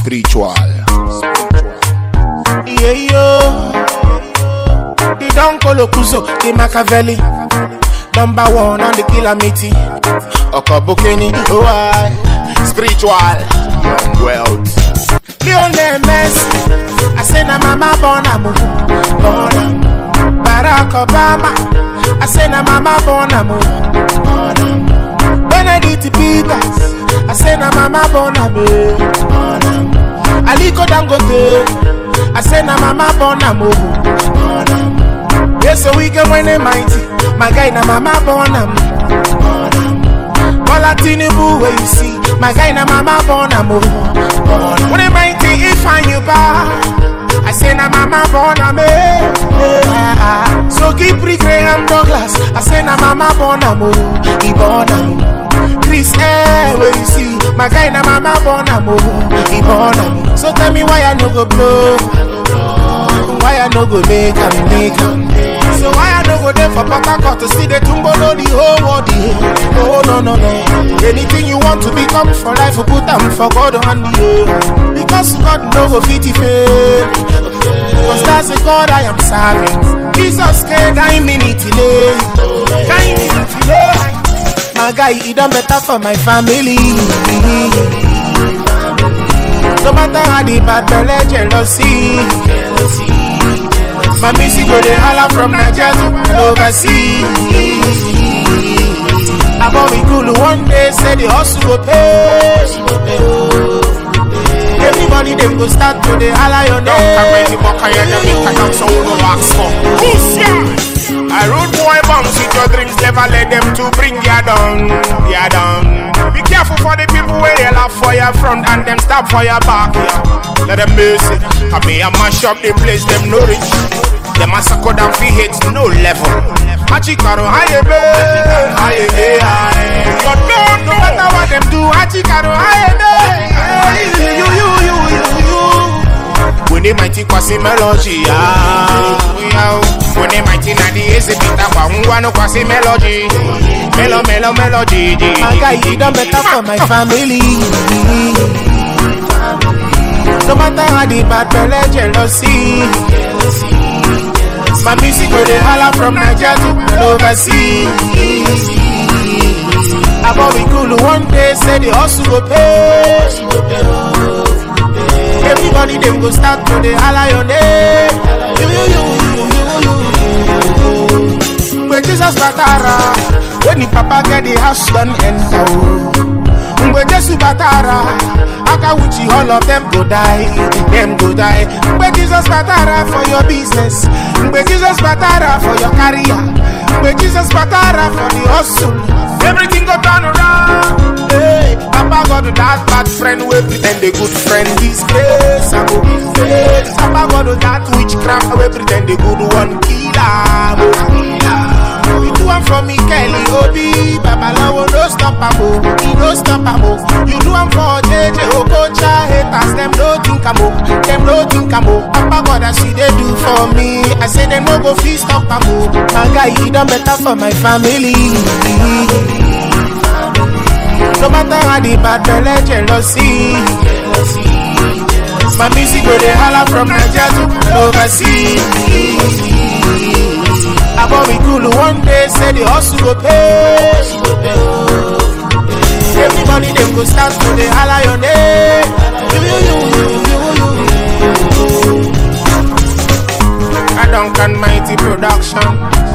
spiritual. Yeah, yo. The Don Colocuso, the Machiavelli. Number one oh, on the calamity. Okobokeni, oh I. Spiritual. Young wealth. Lionel Messi. I say na mama born a. Born a. Barack Obama. I say na mama born a mo. Born a mo. Benedict Peters. I say na mama born a. Born a mo. aliko dangote ase na mama bona mobo yeso wike mwene maiti magai na mama bona bola tinubu wey you see magai na mama bona mobo mwene maiti ifanyu ba ase na mama bona me so keep Graham Douglas ase na mama bona mobo ibona Chris eh wey you see magai na mama bona mobo mo So tell me why I no go blow Why I no go make am make So why I no go there for Harcourt to see the tumbo no the whole world yeah. Oh no no no Anything you want to become for life put am for God hand yeah. Because God no go fit it fail. Cause that's the God I am serving. Jesus can guide me delay. Guide me delay. My guy he done better for my family No matter how the bad belly jealousy My music go dey holla from Nigeria to overseas. About we cool one day, say the hustle go pay. Everybody them go start to dey holla your name. I road boy bombs with your dreams, never let them to bring you down, you down. Careful for the people where they laugh for your front and them stop for your back. Yeah. Let them miss it. I mean, I mash up the place, them no rich. Them massacre them fi hate no level. Achikaro haye be, haye. You don't no matter what them do. Achikaro haye eh, be, eh, haye. Eh. You, you, you, you, you. When they mighty kwasi melody, ah, yeah. When they mighty na the easy bita kwa ngwano kwasi melody, melo melo melody. My guy, he done better for my family. No matter how the bad belly jealousy. My music go dey holla from Nigeria to overseas. About we cool one day, say the hustle go pay. Everybody them go start to dey holla your name. You, you, you, you, Jesus batara, when the papa get the house done enter. Mgbe Jesu batara, aka wuchi all of them go die, them go die. Mgbe Jesus batara for your business, Mgbe Jesus batara for your career, Mgbe Jesus batara for the hustle, everything go turn around. Hey, Papa God that bad friend wey pretend a good friend this place I go give face. Papa God that witchcraft wey pretend a good one kill stop am. You do am for JJ Okocha, haters dem no think am o, dem no think am. Papa God as you dey do for me, I say dem no go fit stop am o. My guy he done better for my family. No matter how the bad belly jealousy. My music go dey holla from Nigeria to overseas. We cool one day, say the hustle go pay. Everybody them go start to dey holla your name. You, you, you, you, you, you. I don't can mighty production.